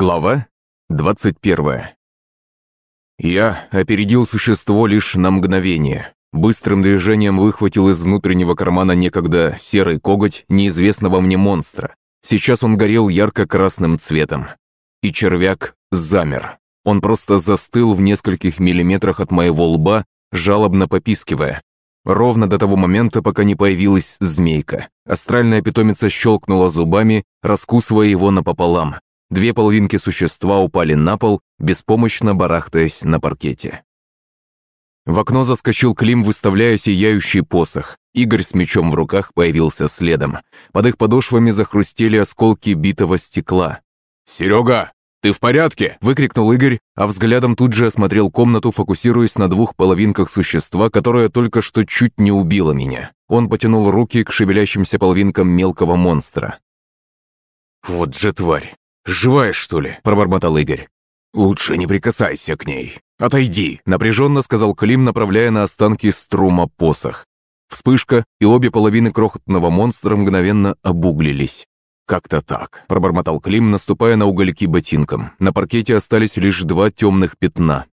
Глава 21 Я опередил существо лишь на мгновение. Быстрым движением выхватил из внутреннего кармана некогда серый коготь неизвестного мне монстра. Сейчас он горел ярко-красным цветом. И червяк замер. Он просто застыл в нескольких миллиметрах от моего лба, жалобно попискивая. Ровно до того момента, пока не появилась змейка. Астральная питомица щелкнула зубами, раскусывая его напополам. Две половинки существа упали на пол, беспомощно барахтаясь на паркете. В окно заскочил Клим, выставляя сияющий посох. Игорь с мечом в руках появился следом. Под их подошвами захрустели осколки битого стекла. «Серега, ты в порядке?» – выкрикнул Игорь, а взглядом тут же осмотрел комнату, фокусируясь на двух половинках существа, которое только что чуть не убило меня. Он потянул руки к шевелящимся половинкам мелкого монстра. «Вот же тварь! «Живая, что ли?» – пробормотал Игорь. «Лучше не прикасайся к ней. Отойди!» – напряженно сказал Клим, направляя на останки струма посох. Вспышка, и обе половины крохотного монстра мгновенно обуглились. «Как-то так», – пробормотал Клим, наступая на угольки ботинком. На паркете остались лишь два темных пятна.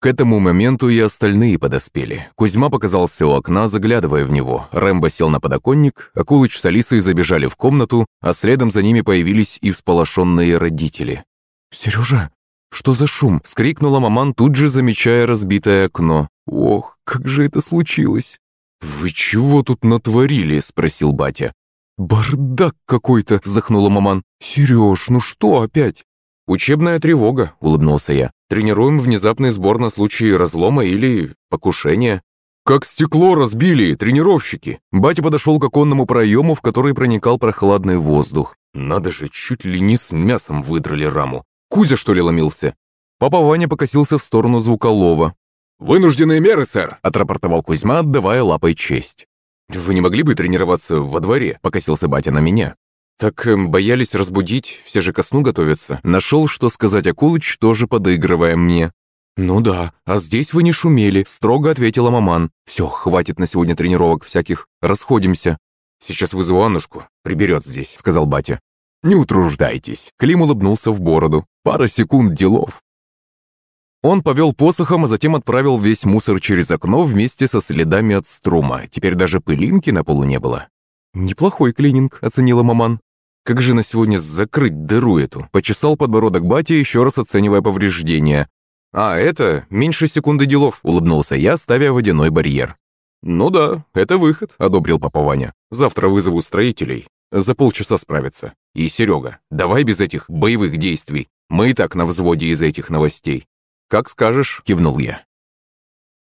К этому моменту и остальные подоспели. Кузьма показался у окна, заглядывая в него. Рэмбо сел на подоконник, Акулыч с Алисой забежали в комнату, а следом за ними появились и всполошенные родители. «Сережа, что за шум?» – вскрикнула маман, тут же замечая разбитое окно. «Ох, как же это случилось!» «Вы чего тут натворили?» – спросил батя. «Бардак какой-то!» – вздохнула маман. «Сереж, ну что опять?» «Учебная тревога», – улыбнулся я. «Тренируем внезапный сбор на случай разлома или покушения». «Как стекло разбили, тренировщики!» Батя подошел к оконному проему, в который проникал прохладный воздух. Надо же, чуть ли не с мясом выдрали раму. Кузя, что ли, ломился? Папа Ваня покосился в сторону звуколова. «Вынужденные меры, сэр!» – отрапортовал Кузьма, отдавая лапой честь. «Вы не могли бы тренироваться во дворе?» – покосился батя на меня. «Так эм, боялись разбудить, все же ко сну готовятся. Нашел, что сказать Акулыч, тоже подыгрывая мне». «Ну да, а здесь вы не шумели», — строго ответила маман. «Все, хватит на сегодня тренировок всяких. Расходимся». «Сейчас вызову Аннушку. Приберет здесь», — сказал батя. «Не утруждайтесь», — Клим улыбнулся в бороду. «Пара секунд делов». Он повел посохом, а затем отправил весь мусор через окно вместе со следами от струма. Теперь даже пылинки на полу не было. «Неплохой клининг», — оценила маман. Как же на сегодня закрыть дыру эту? Почесал подбородок батя, еще раз оценивая повреждения. «А, это меньше секунды делов», — улыбнулся я, ставя водяной барьер. «Ну да, это выход», — одобрил папа. «Завтра вызову строителей. За полчаса справятся. И, Серега, давай без этих боевых действий. Мы и так на взводе из этих новостей». «Как скажешь», — кивнул я.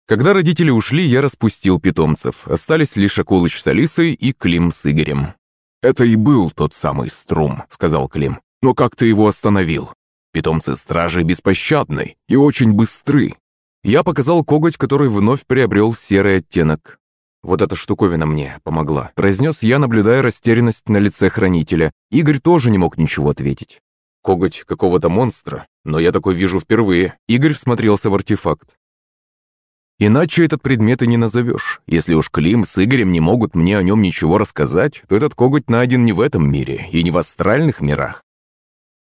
Когда родители ушли, я распустил питомцев. Остались лишь Акулыч с Алисой и Клим с Игорем. «Это и был тот самый струм», — сказал Клим. «Но как ты его остановил? Питомцы стражи беспощадны и очень быстры». Я показал коготь, который вновь приобрел серый оттенок. «Вот эта штуковина мне помогла», — произнес я, наблюдая растерянность на лице хранителя. Игорь тоже не мог ничего ответить. «Коготь какого-то монстра, но я такой вижу впервые». Игорь всмотрелся в артефакт. Иначе этот предмет и не назовешь. Если уж Клим с Игорем не могут мне о нем ничего рассказать, то этот коготь найден не в этом мире и не в астральных мирах.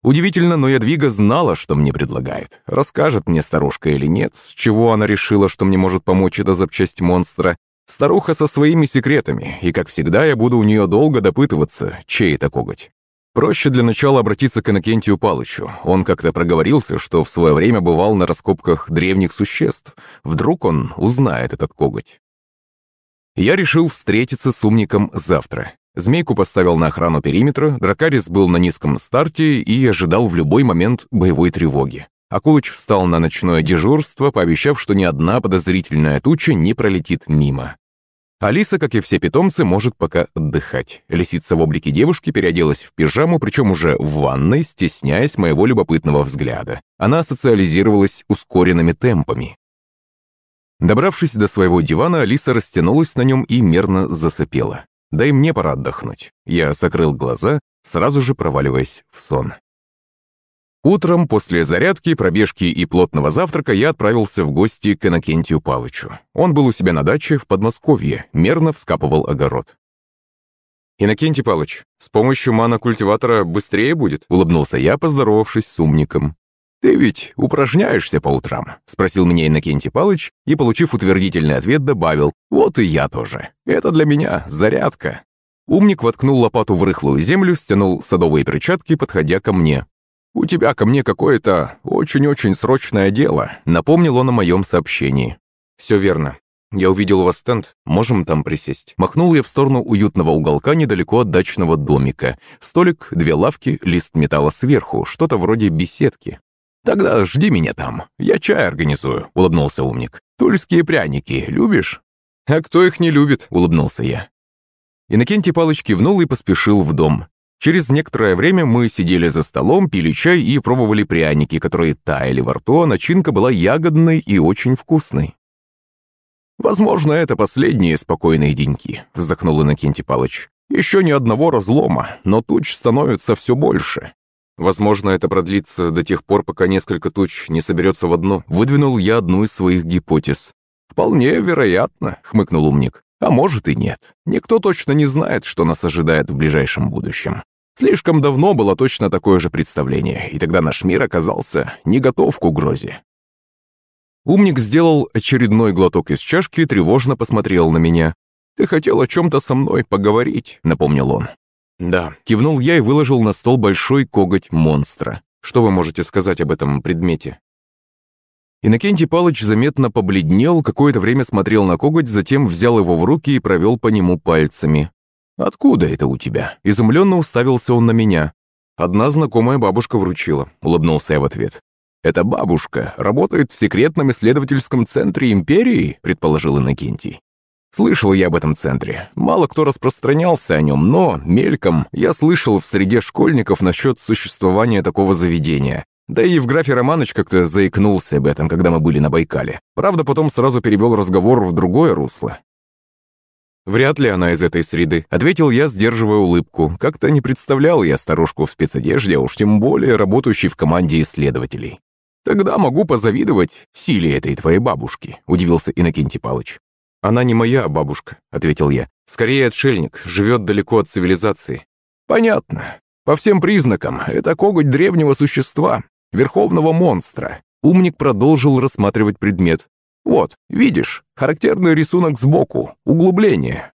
Удивительно, но Ядвига знала, что мне предлагает. Расскажет мне старушка или нет, с чего она решила, что мне может помочь эта запчасть монстра. Старуха со своими секретами, и, как всегда, я буду у нее долго допытываться, чей это коготь. Проще для начала обратиться к Иннокентию Палычу. Он как-то проговорился, что в свое время бывал на раскопках древних существ. Вдруг он узнает этот коготь. Я решил встретиться с умником завтра. Змейку поставил на охрану периметра, Дракарис был на низком старте и ожидал в любой момент боевой тревоги. Акулыч встал на ночное дежурство, пообещав, что ни одна подозрительная туча не пролетит мимо. Алиса, как и все питомцы, может пока отдыхать. Лисица в облике девушки переоделась в пижаму, причем уже в ванной, стесняясь моего любопытного взгляда. Она социализировалась ускоренными темпами. Добравшись до своего дивана, Алиса растянулась на нем и мерно засыпела. Да и мне пора отдохнуть. Я закрыл глаза, сразу же проваливаясь в сон. Утром, после зарядки, пробежки и плотного завтрака, я отправился в гости к Иннокентию Палычу. Он был у себя на даче в Подмосковье, мерно вскапывал огород. «Иннокентий Палыч, с помощью мана-культиватора быстрее будет?» — улыбнулся я, поздоровавшись с умником. «Ты ведь упражняешься по утрам?» — спросил меня Иннокентий Палыч и, получив утвердительный ответ, добавил «Вот и я тоже. Это для меня зарядка». Умник воткнул лопату в рыхлую землю, стянул садовые перчатки, подходя ко мне. «У тебя ко мне какое-то очень-очень срочное дело», — напомнил он о моем сообщении. «Все верно. «Я увидел у вас стенд. Можем там присесть?» Махнул я в сторону уютного уголка недалеко от дачного домика. Столик, две лавки, лист металла сверху, что-то вроде беседки. «Тогда жди меня там. Я чай организую», — улыбнулся умник. «Тульские пряники любишь?» «А кто их не любит?» — улыбнулся я. Иннокентий Палыч кивнул и поспешил в дом. Через некоторое время мы сидели за столом, пили чай и пробовали пряники, которые таяли во рту, а начинка была ягодной и очень вкусной. «Возможно, это последние спокойные деньки», — вздохнул Иннокентий Палыч. «Еще ни одного разлома, но туч становится все больше. Возможно, это продлится до тех пор, пока несколько туч не соберется в одно. Выдвинул я одну из своих гипотез. «Вполне вероятно», — хмыкнул умник. «А может и нет. Никто точно не знает, что нас ожидает в ближайшем будущем. Слишком давно было точно такое же представление, и тогда наш мир оказался не готов к угрозе. Умник сделал очередной глоток из чашки и тревожно посмотрел на меня. «Ты хотел о чем-то со мной поговорить», — напомнил он. «Да», — кивнул я и выложил на стол большой коготь монстра. «Что вы можете сказать об этом предмете?» Иннокентий Палыч заметно побледнел, какое-то время смотрел на коготь, затем взял его в руки и провел по нему пальцами. «Откуда это у тебя?» Изумленно уставился он на меня. «Одна знакомая бабушка вручила», — улыбнулся я в ответ. «Эта бабушка работает в секретном исследовательском центре Империи», предположил Иннокентий. Слышал я об этом центре. Мало кто распространялся о нем, но, мельком, я слышал в среде школьников насчет существования такого заведения. Да и Евграфий Романович как-то заикнулся об этом, когда мы были на Байкале. Правда, потом сразу перевел разговор в другое русло. «Вряд ли она из этой среды», — ответил я, сдерживая улыбку. Как-то не представлял я старушку в спецодежде, а уж тем более работающей в команде исследователей. «Тогда могу позавидовать силе этой твоей бабушки», — удивился Иннокентий Палыч. «Она не моя бабушка», — ответил я. «Скорее отшельник, живет далеко от цивилизации». «Понятно. По всем признакам, это коготь древнего существа, верховного монстра». Умник продолжил рассматривать предмет. «Вот, видишь, характерный рисунок сбоку, углубление.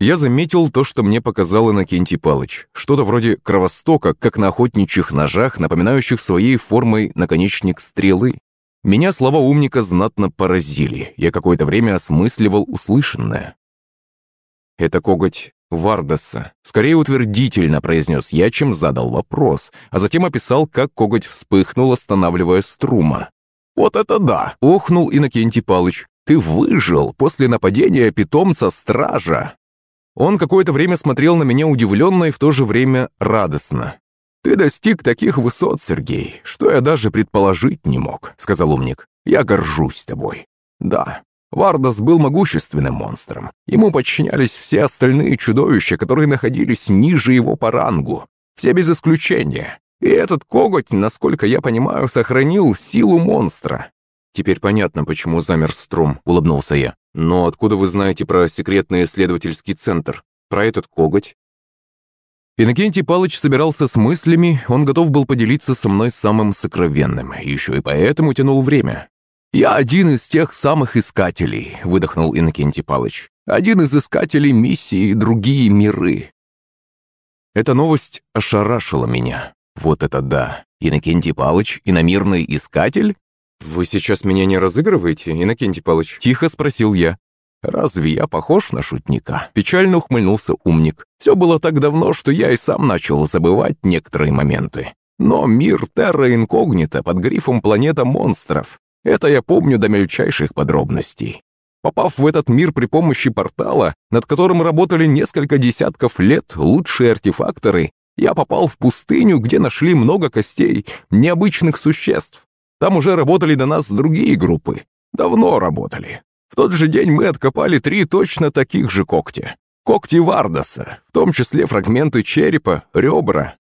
Я заметил то, что мне показал Иннокентий Палыч. Что-то вроде кровостока, как на охотничьих ножах, напоминающих своей формой наконечник стрелы. Меня слова умника знатно поразили. Я какое-то время осмысливал услышанное. «Это коготь Вардаса», — скорее утвердительно произнес я, чем задал вопрос, а затем описал, как коготь вспыхнул, останавливая струма. «Вот это да!» — охнул Иннокентий Палыч. «Ты выжил после нападения питомца-стража!» Он какое-то время смотрел на меня удивленно и в то же время радостно. «Ты достиг таких высот, Сергей, что я даже предположить не мог», — сказал умник. «Я горжусь тобой». «Да, Вардас был могущественным монстром. Ему подчинялись все остальные чудовища, которые находились ниже его по рангу. Все без исключения. И этот коготь, насколько я понимаю, сохранил силу монстра. «Теперь понятно, почему замер Струм», — улыбнулся я. «Но откуда вы знаете про секретный исследовательский центр? Про этот коготь?» Иннокентий Палыч собирался с мыслями, он готов был поделиться со мной самым сокровенным, еще и поэтому тянул время. «Я один из тех самых искателей», — выдохнул Иннокентий Палыч. «Один из искателей миссии «Другие миры». Эта новость ошарашила меня. Вот это да! Иннокентий Палыч, иномирный искатель? «Вы сейчас меня не разыгрываете, Иннокентий Павлович?» – тихо спросил я. «Разве я похож на шутника?» – печально ухмыльнулся умник. «Все было так давно, что я и сам начал забывать некоторые моменты. Но мир Терра Инкогнита под грифом «Планета монстров» – это я помню до мельчайших подробностей. Попав в этот мир при помощи портала, над которым работали несколько десятков лет лучшие артефакторы, я попал в пустыню, где нашли много костей необычных существ, там уже работали до нас другие группы. Давно работали. В тот же день мы откопали три точно таких же когтя. Когти Вардаса, в том числе фрагменты черепа, ребра.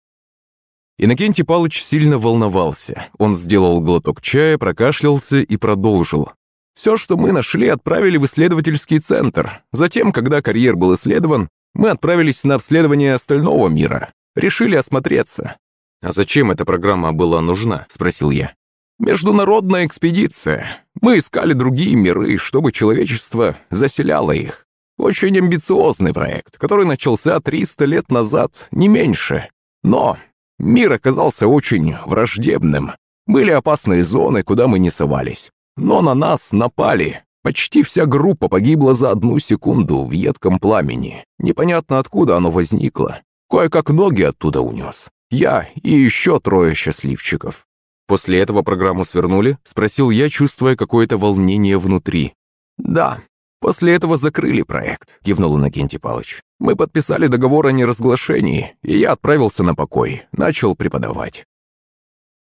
Иннокентий Палыч сильно волновался. Он сделал глоток чая, прокашлялся и продолжил. Все, что мы нашли, отправили в исследовательский центр. Затем, когда карьер был исследован, Мы отправились на обследование остального мира. Решили осмотреться». «А зачем эта программа была нужна?» – спросил я. «Международная экспедиция. Мы искали другие миры, чтобы человечество заселяло их. Очень амбициозный проект, который начался 300 лет назад, не меньше. Но мир оказался очень враждебным. Были опасные зоны, куда мы не совались. Но на нас напали. Почти вся группа погибла за одну секунду в едком пламени. Непонятно, откуда оно возникло. Кое-как ноги оттуда унес. Я и еще трое счастливчиков. После этого программу свернули? Спросил я, чувствуя какое-то волнение внутри. Да, после этого закрыли проект, кивнул Иннокентий Палыч. Мы подписали договор о неразглашении, и я отправился на покой, начал преподавать.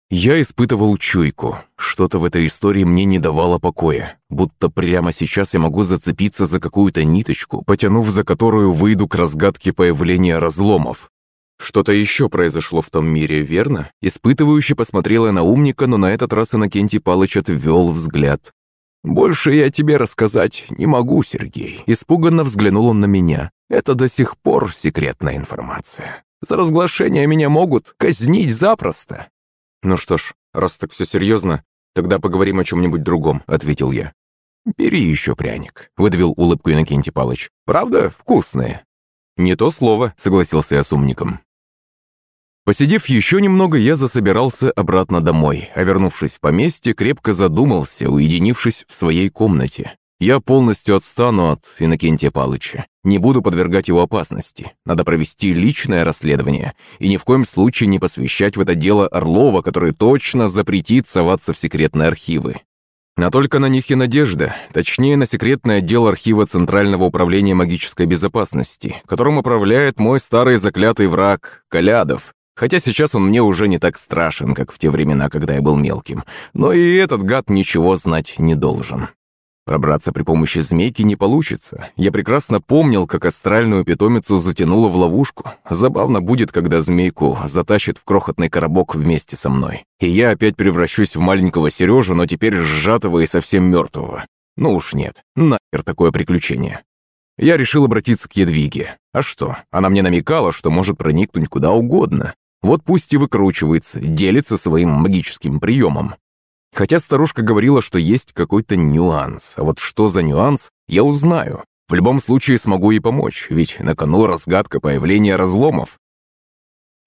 Я испытывал чуйку. Что-то в этой истории мне не давало покоя. Будто прямо сейчас я могу зацепиться за какую-то ниточку, потянув за которую выйду к разгадке появления разломов. Что-то еще произошло в том мире, верно? Испытывающе посмотрела на умника, но на этот раз Иннокентий Палыч отвел взгляд. «Больше я тебе рассказать не могу, Сергей». Испуганно взглянул он на меня. «Это до сих пор секретная информация. За разглашение меня могут казнить запросто. «Ну что ж, раз так все серьезно, тогда поговорим о чем-нибудь другом», — ответил я. «Бери еще пряник», — выдавил улыбку Иннокентий Палыч. «Правда, вкусные?» «Не то слово», — согласился я с умником. Посидев еще немного, я засобирался обратно домой, а вернувшись в поместье, крепко задумался, уединившись в своей комнате. Я полностью отстану от Иннокентия Палыча. Не буду подвергать его опасности. Надо провести личное расследование и ни в коем случае не посвящать в это дело Орлова, который точно запретит соваться в секретные архивы. А только на них и надежда, точнее на секретный отдел архива Центрального управления магической безопасности, которым управляет мой старый заклятый враг Калядов. Хотя сейчас он мне уже не так страшен, как в те времена, когда я был мелким. Но и этот гад ничего знать не должен. Пробраться при помощи змейки не получится. Я прекрасно помнил, как астральную питомицу затянуло в ловушку. Забавно будет, когда змейку затащит в крохотный коробок вместе со мной. И я опять превращусь в маленького Сережу, но теперь сжатого и совсем мертвого. Ну уж нет, нахер такое приключение. Я решил обратиться к Едвиге. А что, она мне намекала, что может проникнуть куда угодно. Вот пусть и выкручивается, делится своим магическим приемом. Хотя старушка говорила, что есть какой-то нюанс. А вот что за нюанс, я узнаю. В любом случае смогу ей помочь, ведь на кону разгадка появления разломов.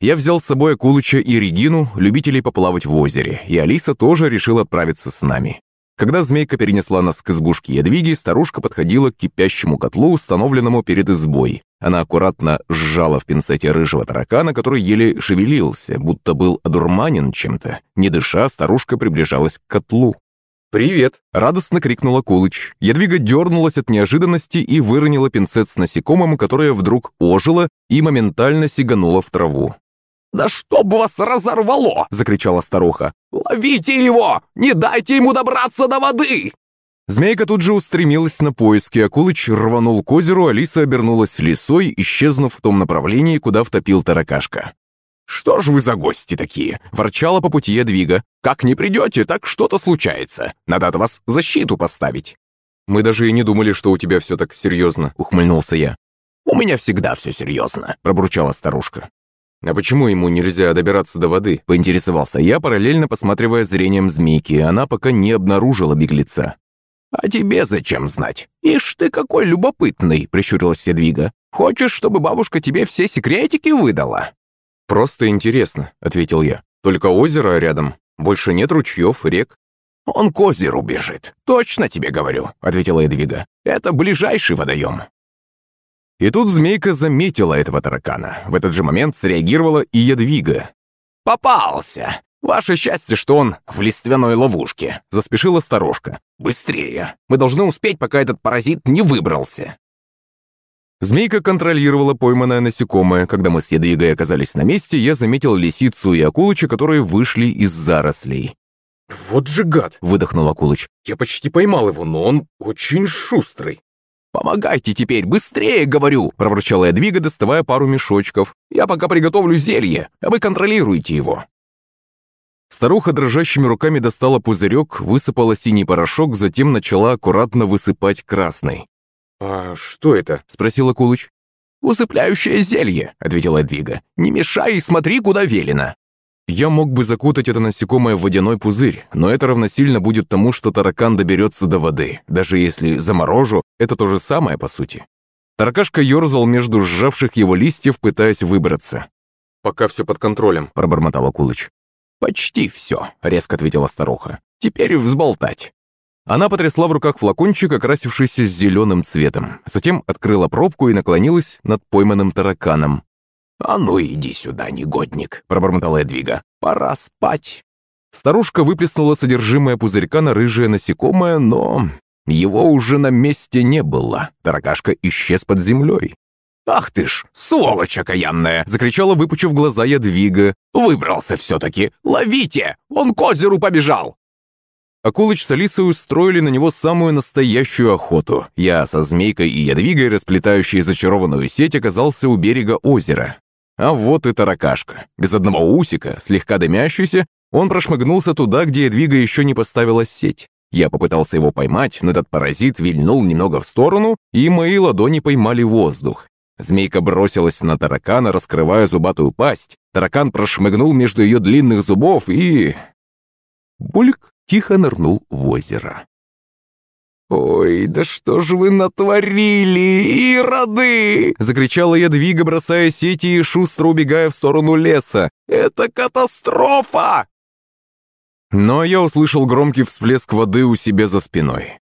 Я взял с собой Акулыча и Регину, любителей поплавать в озере, и Алиса тоже решила отправиться с нами. Когда змейка перенесла нас к избушке Ядвиги, старушка подходила к кипящему котлу, установленному перед избой. Она аккуратно сжала в пинцете рыжего таракана, который еле шевелился, будто был одурманен чем-то. Не дыша, старушка приближалась к котлу. «Привет!» – радостно крикнула Кулыч. Ядвига дернулась от неожиданности и выронила пинцет с насекомым, которое вдруг ожило и моментально сигануло в траву. «Да чтоб вас разорвало!» — закричала старуха. «Ловите его! Не дайте ему добраться до воды!» Змейка тут же устремилась на поиски, Акулыч рванул к озеру, Алиса обернулась лисой, исчезнув в том направлении, куда втопил таракашка. «Что ж вы за гости такие?» — ворчала по пути Ядвига. «Как не придете, так что-то случается. Надо от вас защиту поставить». «Мы даже и не думали, что у тебя все так серьезно», — ухмыльнулся я. «У меня всегда все серьезно», — пробурчала старушка. «А почему ему нельзя добираться до воды?» – поинтересовался я, параллельно посматривая зрением змейки, она пока не обнаружила беглеца. «А тебе зачем знать? Ишь ты какой любопытный!» – прищурилась Седвига. «Хочешь, чтобы бабушка тебе все секретики выдала?» «Просто интересно», – ответил я. «Только озеро рядом. Больше нет ручьев, рек». «Он к озеру бежит. Точно тебе говорю», – ответила Эдвига. «Это ближайший водоем. И тут змейка заметила этого таракана. В этот же момент среагировала и ядвига. «Попался! Ваше счастье, что он в лиственной ловушке!» Заспешила сторожка. «Быстрее! Мы должны успеть, пока этот паразит не выбрался!» Змейка контролировала пойманное насекомое. Когда мы с Ядвигой оказались на месте, я заметил лисицу и акулыча, которые вышли из зарослей. «Вот же гад!» — выдохнул акулыч. «Я почти поймал его, но он очень шустрый». «Помогайте теперь, быстрее, говорю!» – проворчала Эдвига, доставая пару мешочков. «Я пока приготовлю зелье, а вы контролируете его». Старуха дрожащими руками достала пузырек, высыпала синий порошок, затем начала аккуратно высыпать красный. «А что это?» – спросила Кулыч. «Усыпляющее зелье», — ответила Эдвига. «Не мешай и смотри, куда велено». Я мог бы закутать это насекомое в водяной пузырь, но это равносильно будет тому, что таракан доберется до воды. Даже если заморожу, это то же самое по сути. Таракашка ерзал между сжавших его листьев, пытаясь выбраться. «Пока все под контролем», — пробормотал Акулыч. «Почти все», — резко ответила старуха. «Теперь взболтать». Она потрясла в руках флакончик, окрасившийся зеленым цветом. Затем открыла пробку и наклонилась над пойманным тараканом. «А ну иди сюда, негодник», — пробормотала Эдвига. «Пора спать». Старушка выплеснула содержимое пузырька на рыжее насекомое, но его уже на месте не было. Таракашка исчез под землей. «Ах ты ж, сволочь окаянная!» — закричала, выпучив глаза Ядвига. «Выбрался все-таки! Ловите! Он к озеру побежал!» Акулыч с Алисой устроили на него самую настоящую охоту. Я со Змейкой и Ядвигой, расплетающей зачарованную сеть, оказался у берега озера. А вот и таракашка. Без одного усика, слегка дымящийся, он прошмыгнулся туда, где Эдвига еще не поставила сеть. Я попытался его поймать, но этот паразит вильнул немного в сторону, и мои ладони поймали воздух. Змейка бросилась на таракана, раскрывая зубатую пасть. Таракан прошмыгнул между ее длинных зубов и... Бульк тихо нырнул в озеро. «Ой, да что же вы натворили, ироды!» Закричала Ядвига, бросая сети и шустро убегая в сторону леса. «Это катастрофа!» Но я услышал громкий всплеск воды у себя за спиной.